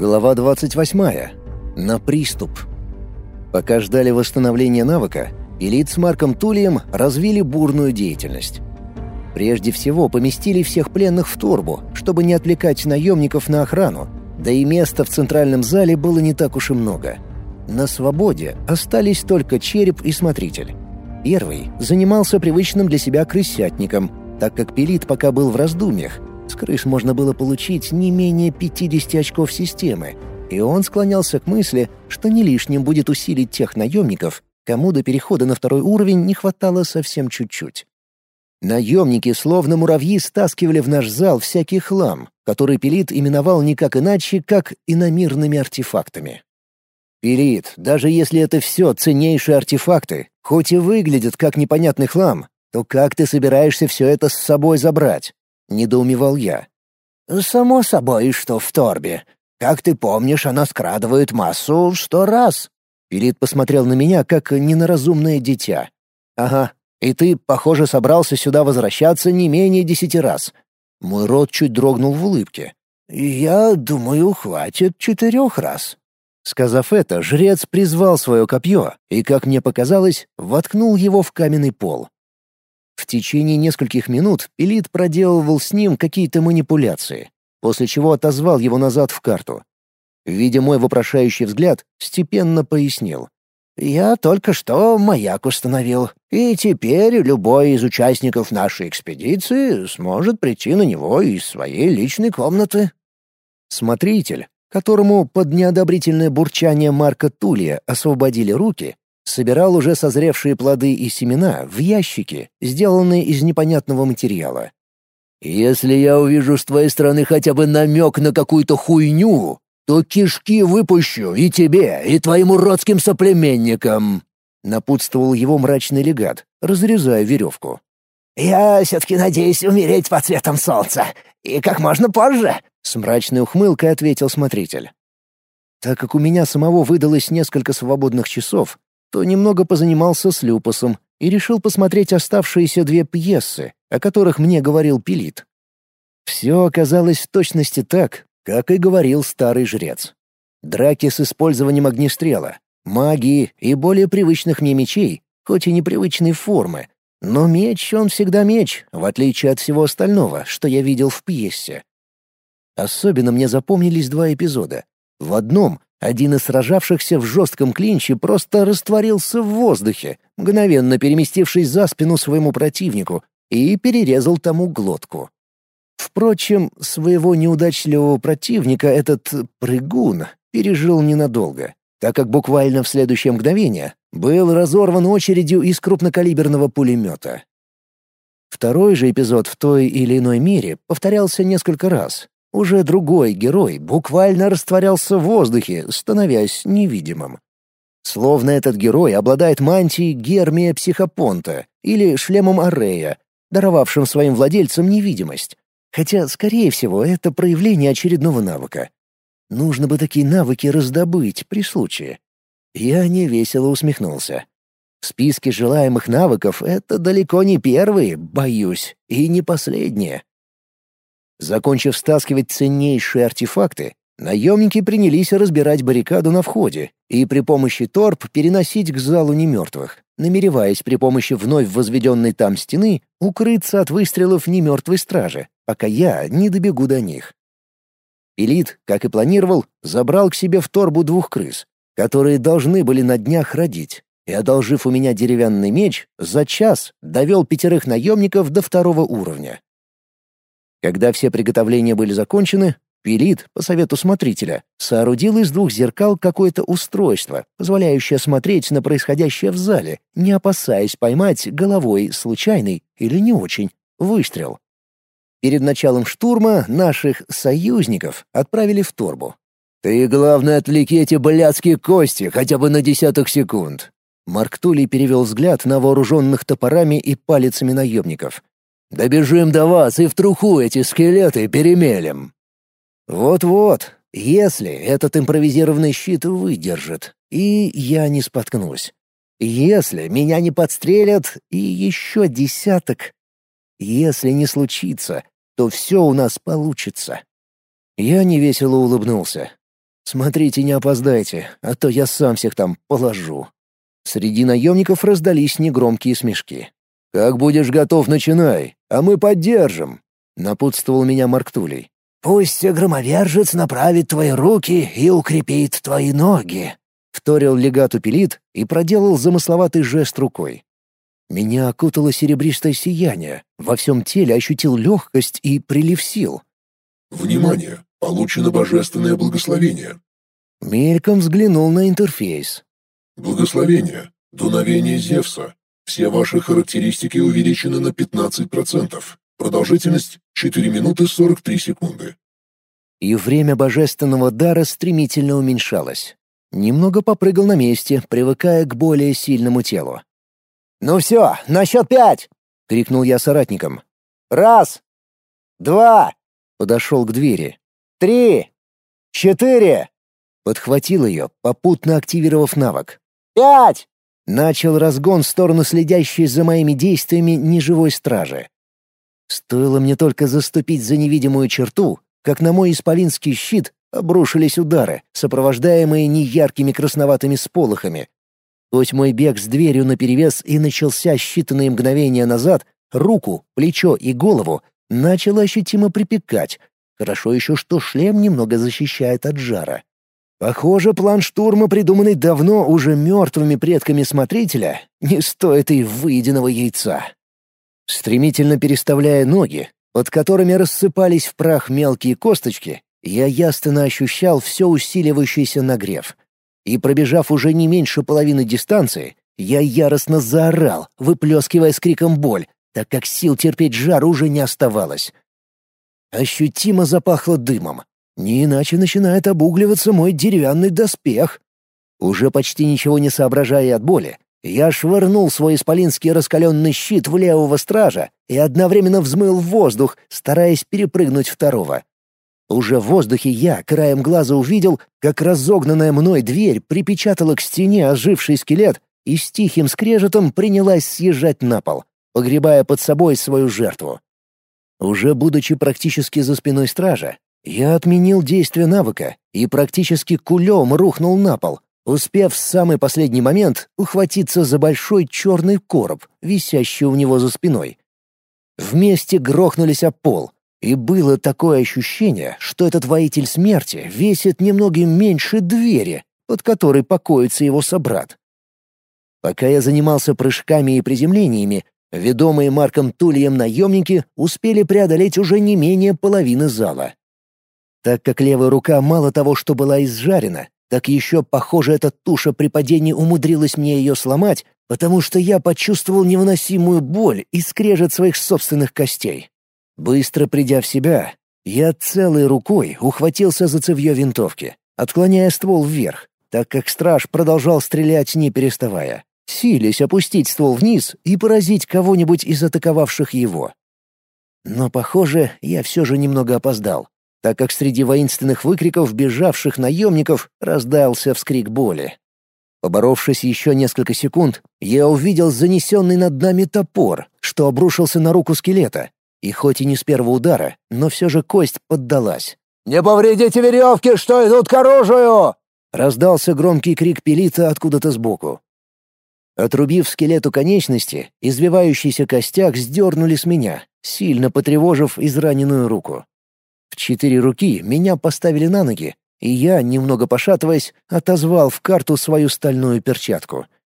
Глава 28. На приступ. Пока ждали восстановления навыка, элит с Марком Тулием развили бурную деятельность. Прежде всего поместили всех пленных в турбу, чтобы не отвлекать наемников на охрану, да и места в центральном зале было не так уж и много. На свободе остались только череп и смотритель. Первый занимался привычным для себя крысятником, так как Пелит пока был в раздумьях, с крыш можно было получить не менее 50 очков системы, и он склонялся к мысли, что не лишним будет усилить тех наемников, кому до перехода на второй уровень не хватало совсем чуть-чуть. Наемники, словно муравьи, стаскивали в наш зал всякий хлам, который Пелит именовал никак иначе, как иномирными артефактами. «Пелит, даже если это все ценнейшие артефакты, хоть и выглядят как непонятный хлам, то как ты собираешься все это с собой забрать? Недоумевал я. «Само собой, что в торбе. Как ты помнишь, она скрадывает массу в сто раз». Пилит посмотрел на меня, как ненаразумное дитя. «Ага, и ты, похоже, собрался сюда возвращаться не менее десяти раз». Мой рот чуть дрогнул в улыбке. «Я думаю, хватит четырех раз». Сказав это, жрец призвал свое копье и, как мне показалось, воткнул его в каменный пол. В течение нескольких минут Пелит проделывал с ним какие-то манипуляции, после чего отозвал его назад в карту. Видя мой вопрошающий взгляд, степенно пояснил. «Я только что маяк установил, и теперь любой из участников нашей экспедиции сможет прийти на него из своей личной комнаты». Смотритель, которому под неодобрительное бурчание Марка Тулия освободили руки, собирал уже созревшие плоды и семена в ящики, сделанные из непонятного материала. «Если я увижу с твоей стороны хотя бы намек на какую-то хуйню, то кишки выпущу и тебе, и твоим уродским соплеменникам!» — напутствовал его мрачный легат, разрезая веревку. «Я все-таки надеюсь умереть под цветом солнца, и как можно позже!» — с мрачной ухмылкой ответил смотритель. Так как у меня самого выдалось несколько свободных часов, то немного позанимался с Люпусом и решил посмотреть оставшиеся две пьесы, о которых мне говорил Пилит. Все оказалось в точности так, как и говорил старый жрец. Драки с использованием огнестрела, магии и более привычных мне мечей, хоть и непривычной формы, но меч он всегда меч, в отличие от всего остального, что я видел в пьесе. Особенно мне запомнились два эпизода. В одном один из сражавшихся в жестком клинче просто растворился в воздухе, мгновенно переместившись за спину своему противнику, и перерезал тому глотку. Впрочем, своего неудачливого противника этот прыгун пережил ненадолго, так как буквально в следующее мгновение был разорван очередью из крупнокалиберного пулемета. Второй же эпизод в той или иной мере повторялся несколько раз, уже другой герой буквально растворялся в воздухе, становясь невидимым. Словно этот герой обладает мантией Гермия Психопонта или шлемом Арея, даровавшим своим владельцам невидимость. Хотя, скорее всего, это проявление очередного навыка. Нужно бы такие навыки раздобыть при случае. Я невесело усмехнулся. В списке желаемых навыков это далеко не первые, боюсь, и не последние. Закончив стаскивать ценнейшие артефакты, наемники принялись разбирать баррикаду на входе и при помощи торп переносить к залу немертвых, намереваясь при помощи вновь возведенной там стены укрыться от выстрелов немертвой стражи, пока я не добегу до них. Элит, как и планировал, забрал к себе в торбу двух крыс, которые должны были на днях родить, и, одолжив у меня деревянный меч, за час довел пятерых наемников до второго уровня. Когда все приготовления были закончены, Пилит, по совету смотрителя, соорудил из двух зеркал какое-то устройство, позволяющее смотреть на происходящее в зале, не опасаясь поймать головой случайный или не очень выстрел. Перед началом штурма наших «союзников» отправили в торбу. «Ты, главное, отвлеки эти блядские кости хотя бы на десяток секунд». Марк Тулей перевел взгляд на вооруженных топорами и палицами наемников. Добежим до вас и в труху эти скелеты перемелем. Вот-вот, если этот импровизированный щит выдержит, и я не споткнусь. Если меня не подстрелят, и еще десяток. Если не случится, то все у нас получится. Я невесело улыбнулся. Смотрите, не опоздайте, а то я сам всех там положу». Среди наемников раздались негромкие смешки. «Как будешь готов, начинай, а мы поддержим», — напутствовал меня Марктулей. «Пусть громовержец направит твои руки и укрепит твои ноги», — вторил легату Пелит и проделал замысловатый жест рукой. Меня окутало серебристое сияние, во всем теле ощутил легкость и прилив сил. «Внимание! Получено божественное благословение!» Мельком взглянул на интерфейс. «Благословение! Дуновение Зевса! Все ваши характеристики увеличены на 15%. Продолжительность — 4 минуты 43 секунды». И время божественного дара стремительно уменьшалось. Немного попрыгал на месте, привыкая к более сильному телу. «Ну все, на счет пять!» — крикнул я соратникам. «Раз! Два!» — подошел к двери. «Три! Четыре!» Подхватил ее, попутно активировав навык. «Пять!» Начал разгон в сторону следящей за моими действиями неживой стражи. Стоило мне только заступить за невидимую черту, как на мой исполинский щит обрушились удары, сопровождаемые неяркими красноватыми сполохами, Хоть мой бег с дверью наперевес и начался считанные мгновения назад, руку, плечо и голову начало ощутимо припекать. Хорошо еще, что шлем немного защищает от жара. Похоже, план штурма, придуманный давно уже мертвыми предками смотрителя, не стоит и выеденного яйца. Стремительно переставляя ноги, под которыми рассыпались в прах мелкие косточки, я ясно ощущал все усиливающийся нагрев — и пробежав уже не меньше половины дистанции, я яростно заорал, выплескивая с криком боль, так как сил терпеть жар уже не оставалось. Ощутимо запахло дымом. Не иначе начинает обугливаться мой деревянный доспех. Уже почти ничего не соображая от боли, я швырнул свой исполинский раскаленный щит в левого стража и одновременно взмыл в воздух, стараясь перепрыгнуть второго. Уже в воздухе я краем глаза увидел, как разогнанная мной дверь припечатала к стене оживший скелет и с тихим скрежетом принялась съезжать на пол, погребая под собой свою жертву. Уже будучи практически за спиной стража, я отменил действие навыка и практически кулем рухнул на пол, успев в самый последний момент ухватиться за большой черный короб, висящий у него за спиной. Вместе грохнулись об пол — и было такое ощущение, что этот воитель смерти весит немногим меньше двери, под которой покоится его собрат. Пока я занимался прыжками и приземлениями, ведомые Марком Тульем наемники успели преодолеть уже не менее половины зала. Так как левая рука мало того, что была изжарена, так еще, похоже, эта туша при падении умудрилась мне ее сломать, потому что я почувствовал невыносимую боль и скрежет своих собственных костей. Быстро придя в себя, я целой рукой ухватился за цевьё винтовки, отклоняя ствол вверх, так как страж продолжал стрелять не переставая, силясь опустить ствол вниз и поразить кого-нибудь из атаковавших его. Но, похоже, я все же немного опоздал, так как среди воинственных выкриков бежавших наемников раздался вскрик боли. Поборовшись еще несколько секунд, я увидел занесенный над нами топор, что обрушился на руку скелета, и хоть и не с первого удара, но все же кость поддалась. «Не повредите веревки, что идут к оружию!» Раздался громкий крик пилита откуда-то сбоку. Отрубив скелету конечности, извивающийся костяк сдернули с меня, сильно потревожив израненную руку. В четыре руки меня поставили на ноги, и я, немного пошатываясь, отозвал в карту свою стальную перчатку —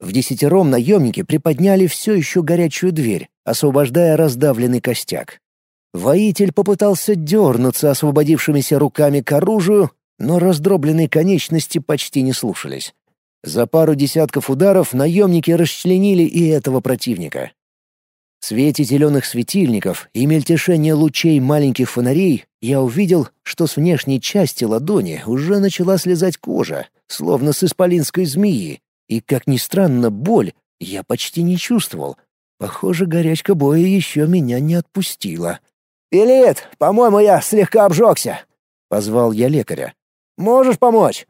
в десятером наемники приподняли все еще горячую дверь, освобождая раздавленный костяк. Воитель попытался дернуться освободившимися руками к оружию, но раздробленные конечности почти не слушались. За пару десятков ударов наемники расчленили и этого противника. Свете зеленых светильников и мельтешения лучей маленьких фонарей я увидел, что с внешней части ладони уже начала слезать кожа, словно с исполинской змеи, и, как ни странно, боль я почти не чувствовал. Похоже, горячка боя еще меня не отпустила. «Пилит, по-моему, я слегка обжегся», — позвал я лекаря. «Можешь помочь?»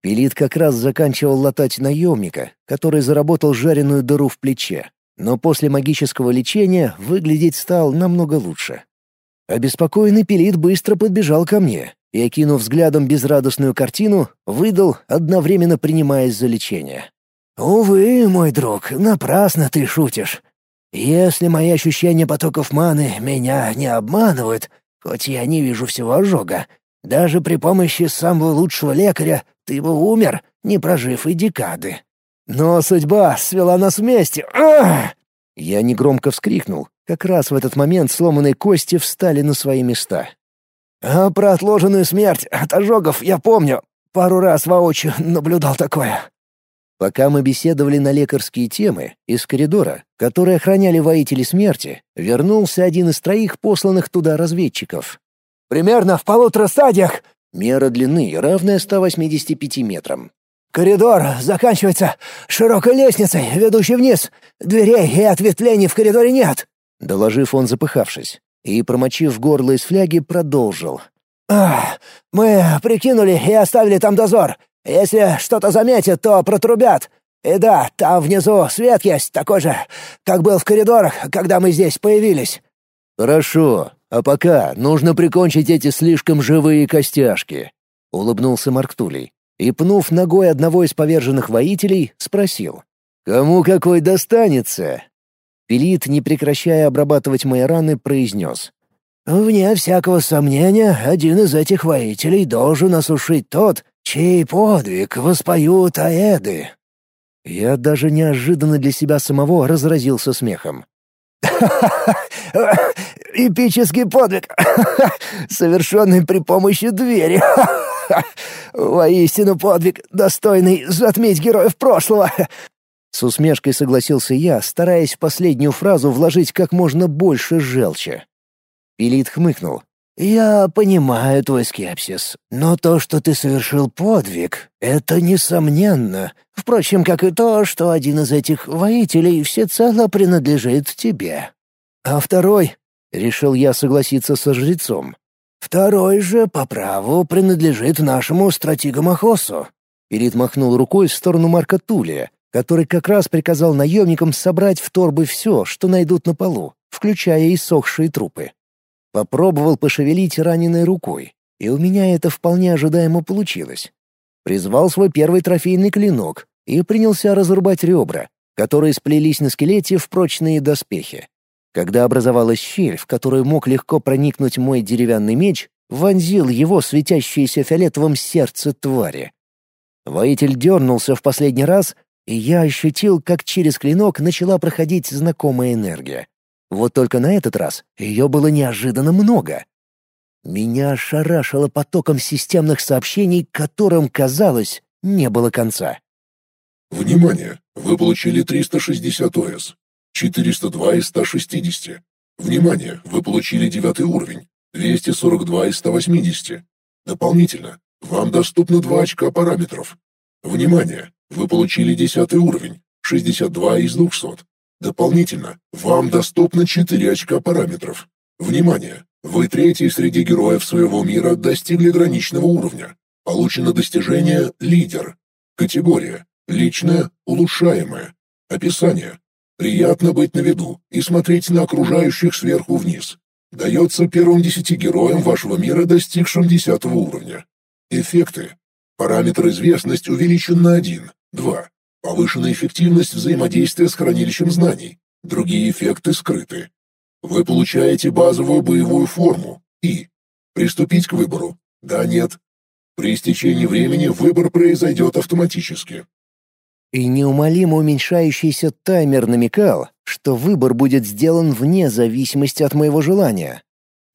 Пилит как раз заканчивал латать наемника, который заработал жареную дыру в плече, но после магического лечения выглядеть стал намного лучше. Обеспокоенный Пилит быстро подбежал ко мне и, окинув взглядом безрадостную картину, выдал, одновременно принимаясь за лечение. «Увы, мой друг, напрасно ты шутишь. Если мои ощущения потоков маны меня не обманывают, хоть я не вижу всего ожога, даже при помощи самого лучшего лекаря ты бы умер, не прожив и декады. Но судьба свела нас вместе. Ах! Я негромко вскрикнул. Как раз в этот момент сломанные кости встали на свои места. А про отложенную смерть от ожогов я помню. Пару раз воочию наблюдал такое. Пока мы беседовали на лекарские темы, из коридора, который охраняли воители смерти, вернулся один из троих посланных туда разведчиков. «Примерно в полутора стадиях!» Мера длины, равная 185 метрам. «Коридор заканчивается широкой лестницей, ведущей вниз. Дверей и ответвлений в коридоре нет!» Доложив он, запыхавшись, и, промочив горло из фляги, продолжил. «Ах, мы прикинули и оставили там дозор. Если что-то заметят, то протрубят. И да, там внизу свет есть, такой же, как был в коридорах, когда мы здесь появились». «Хорошо, а пока нужно прикончить эти слишком живые костяшки», — улыбнулся Марктулей и, пнув ногой одного из поверженных воителей, спросил. «Кому какой достанется?» Пелит, не прекращая обрабатывать мои раны, произнес. «Вне всякого сомнения, один из этих воителей должен осушить тот, чей подвиг воспоют аэды». Я даже неожиданно для себя самого разразился смехом. Эпический подвиг, совершенный при помощи двери. Воистину подвиг, достойный затмить героев прошлого. С усмешкой согласился я, стараясь в последнюю фразу вложить как можно больше желчи. Пилит хмыкнул. «Я понимаю твой скепсис, но то, что ты совершил подвиг, это несомненно. Впрочем, как и то, что один из этих воителей всецело принадлежит тебе. А второй...» — решил я согласиться со жрецом. «Второй же по праву принадлежит нашему стратегу Махосу». Пилит махнул рукой в сторону Марка Тулия, который как раз приказал наемникам собрать в торбы все, что найдут на полу, включая иссохшие трупы. Попробовал пошевелить раненой рукой, и у меня это вполне ожидаемо получилось. Призвал свой первый трофейный клинок и принялся разрубать ребра, которые сплелись на скелете в прочные доспехи. Когда образовалась щель, в которую мог легко проникнуть мой деревянный меч, вонзил его светящееся фиолетовым сердце твари. Воитель дернулся в последний раз, и я ощутил, как через клинок начала проходить знакомая энергия. Вот только на этот раз ее было неожиданно много. Меня ошарашило потоком системных сообщений, которым, казалось, не было конца. «Внимание! Вы получили 360 ОС. 402 из 160. Внимание! Вы получили девятый уровень. 242 из 180. Дополнительно, вам доступно 2 очка параметров. Внимание! Вы получили десятый уровень. 62 из 200. Дополнительно, вам доступно 4 очка параметров. Внимание! Вы третий среди героев своего мира достигли граничного уровня. Получено достижение «Лидер». Категория «Личное, улучшаемое». Описание. Приятно быть на виду и смотреть на окружающих сверху вниз. Дается первым десяти героям вашего мира, достигшим десятого уровня. Эффекты. Параметр известность увеличен на 1, 2. Повышенная эффективность взаимодействия с хранилищем знаний. Другие эффекты скрыты. Вы получаете базовую боевую форму и приступить к выбору. Да, нет. При истечении времени выбор произойдет автоматически. И неумолимо уменьшающийся таймер намекал, что выбор будет сделан вне зависимости от моего желания.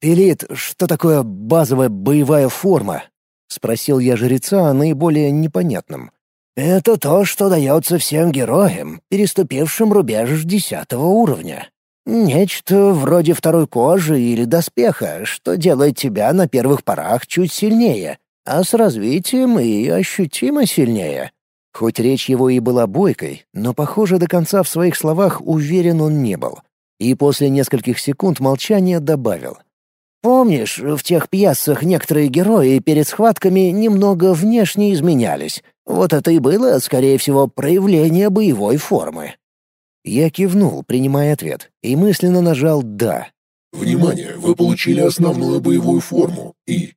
«Элит, что такое базовая боевая форма?» — спросил я жреца о наиболее непонятном. Это то, что дается всем героям, переступившим рубеж десятого уровня. Нечто вроде второй кожи или доспеха, что делает тебя на первых порах чуть сильнее, а с развитием и ощутимо сильнее. Хоть речь его и была бойкой, но, похоже, до конца в своих словах уверен он не был. И после нескольких секунд молчания добавил. «Помнишь, в тех пьесах некоторые герои перед схватками немного внешне изменялись, вот это и было, скорее всего, проявление боевой формы. Я кивнул, принимая ответ, и мысленно нажал «да». Внимание, вы получили основную боевую форму и...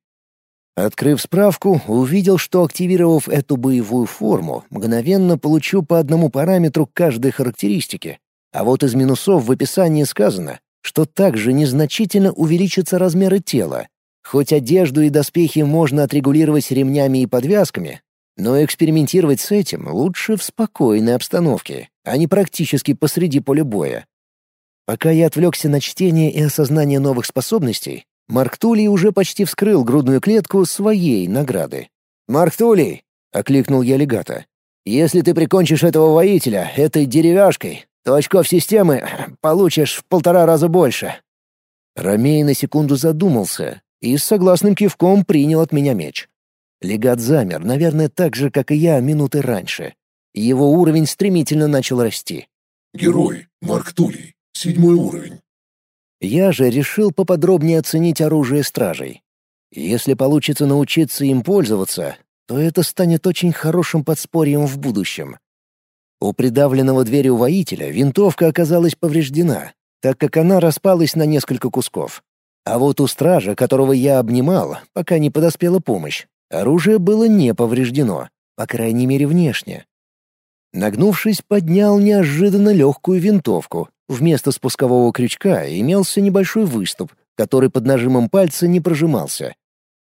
Открыв справку, увидел, что активировав эту боевую форму, мгновенно получу по одному параметру каждой характеристики. А вот из минусов в описании сказано, что также незначительно увеличатся размеры тела. Хоть одежду и доспехи можно отрегулировать ремнями и подвязками, но экспериментировать с этим лучше в спокойной обстановке, а не практически посреди поля боя. Пока я отвлекся на чтение и осознание новых способностей, Марк Тулей уже почти вскрыл грудную клетку своей награды. «Марк Тулей!» — окликнул я легата. «Если ты прикончишь этого воителя этой деревяшкой, то очков системы получишь в полтора раза больше». Ромей на секунду задумался и с согласным кивком принял от меня меч. Легат замер, наверное, так же, как и я минуты раньше. Его уровень стремительно начал расти. Герой Марк Тулей, седьмой уровень. Я же решил поподробнее оценить оружие стражей. Если получится научиться им пользоваться, то это станет очень хорошим подспорьем в будущем. У придавленного дверью воителя винтовка оказалась повреждена, так как она распалась на несколько кусков. А вот у стража, которого я обнимал, пока не подоспела помощь, оружие было не повреждено, по крайней мере внешне. Нагнувшись, поднял неожиданно легкую винтовку. Вместо спускового крючка имелся небольшой выступ, который под нажимом пальца не прожимался.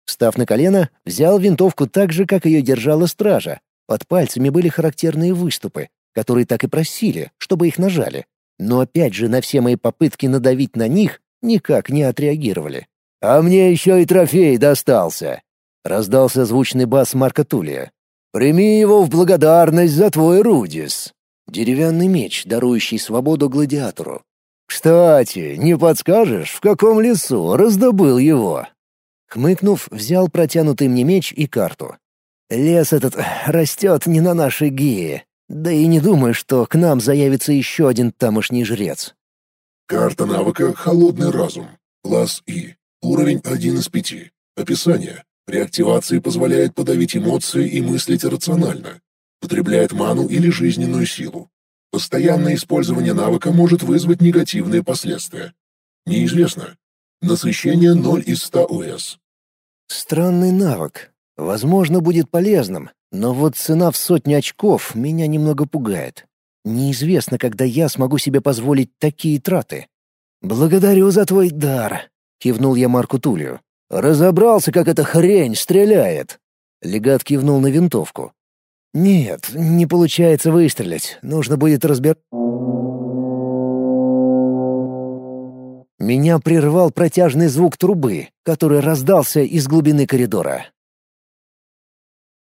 Став на колено, взял винтовку так же, как ее держала стража. Под пальцами были характерные выступы, которые так и просили, чтобы их нажали. Но опять же на все мои попытки надавить на них никак не отреагировали. «А мне еще и трофей достался!» — раздался звучный бас Марка Тулия. Прими его в благодарность за твой Рудис. Деревянный меч, дарующий свободу гладиатору. Кстати, не подскажешь, в каком лесу раздобыл его? Хмыкнув, взял протянутый мне меч и карту. Лес этот растет не на нашей гее. Да и не думаю, что к нам заявится еще один тамошний жрец. Карта навыка «Холодный разум». Класс И. Уровень 1 из 5. Описание. При позволяет подавить эмоции и мыслить рационально. Потребляет ману или жизненную силу. Постоянное использование навыка может вызвать негативные последствия. Неизвестно. Насыщение 0 из 100 ОС. Странный навык. Возможно, будет полезным, но вот цена в сотню очков меня немного пугает. Неизвестно, когда я смогу себе позволить такие траты. «Благодарю за твой дар», — кивнул я Марку Тулию. Разобрался, как эта хрень стреляет. Легат кивнул на винтовку. Нет, не получается выстрелить. Нужно будет разбер... Меня прервал протяжный звук трубы, который раздался из глубины коридора.